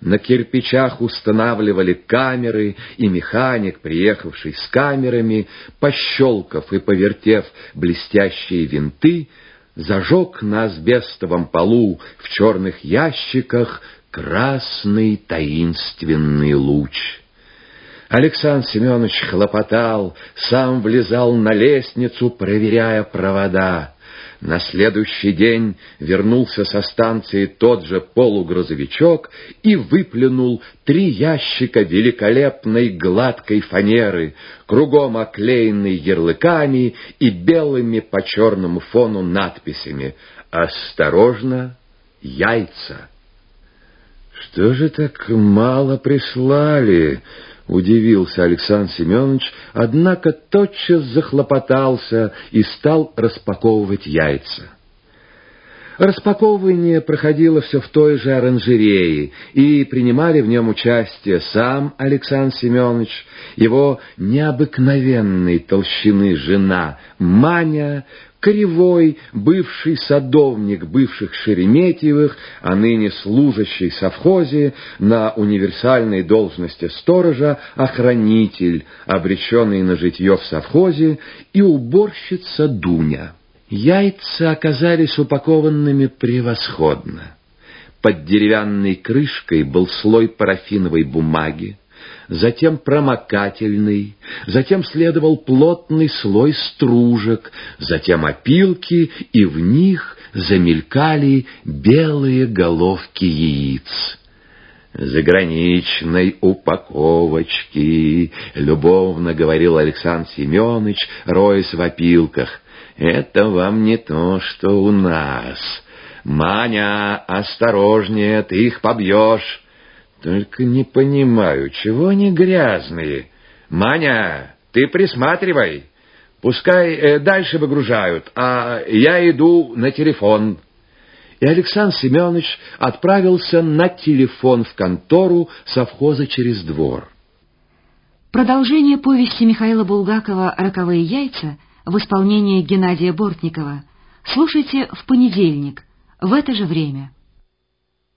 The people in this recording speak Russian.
На кирпичах устанавливали камеры, и механик, приехавший с камерами, пощелкав и повертев блестящие винты, зажег на асбестовом полу в черных ящиках красный таинственный луч. Александр Семенович хлопотал, сам влезал на лестницу, проверяя провода. На следующий день вернулся со станции тот же полугрузовичок и выплюнул три ящика великолепной гладкой фанеры, кругом оклеенной ярлыками и белыми по черному фону надписями «Осторожно, яйца!» «Что же так мало прислали?» — удивился Александр Семенович, однако тотчас захлопотался и стал распаковывать яйца. Распаковывание проходило все в той же оранжерее, и принимали в нем участие сам Александр Семенович, его необыкновенной толщины жена Маня, Кривой, бывший садовник бывших Шереметьевых, а ныне служащий совхозе на универсальной должности сторожа, охранитель, обреченный на житье в совхозе, и уборщица Дуня. Яйца оказались упакованными превосходно. Под деревянной крышкой был слой парафиновой бумаги, затем промокательный, затем следовал плотный слой стружек, затем опилки, и в них замелькали белые головки яиц. «Заграничной упаковочки», — любовно говорил Александр Семенович, роясь в опилках. Это вам не то, что у нас. Маня, осторожнее, ты их побьешь. Только не понимаю, чего они грязные. Маня, ты присматривай. Пускай э, дальше выгружают, а я иду на телефон. И Александр Семенович отправился на телефон в контору совхоза через двор. Продолжение повести Михаила Булгакова «Роковые яйца» в исполнении Геннадия Бортникова слушайте в понедельник в это же время.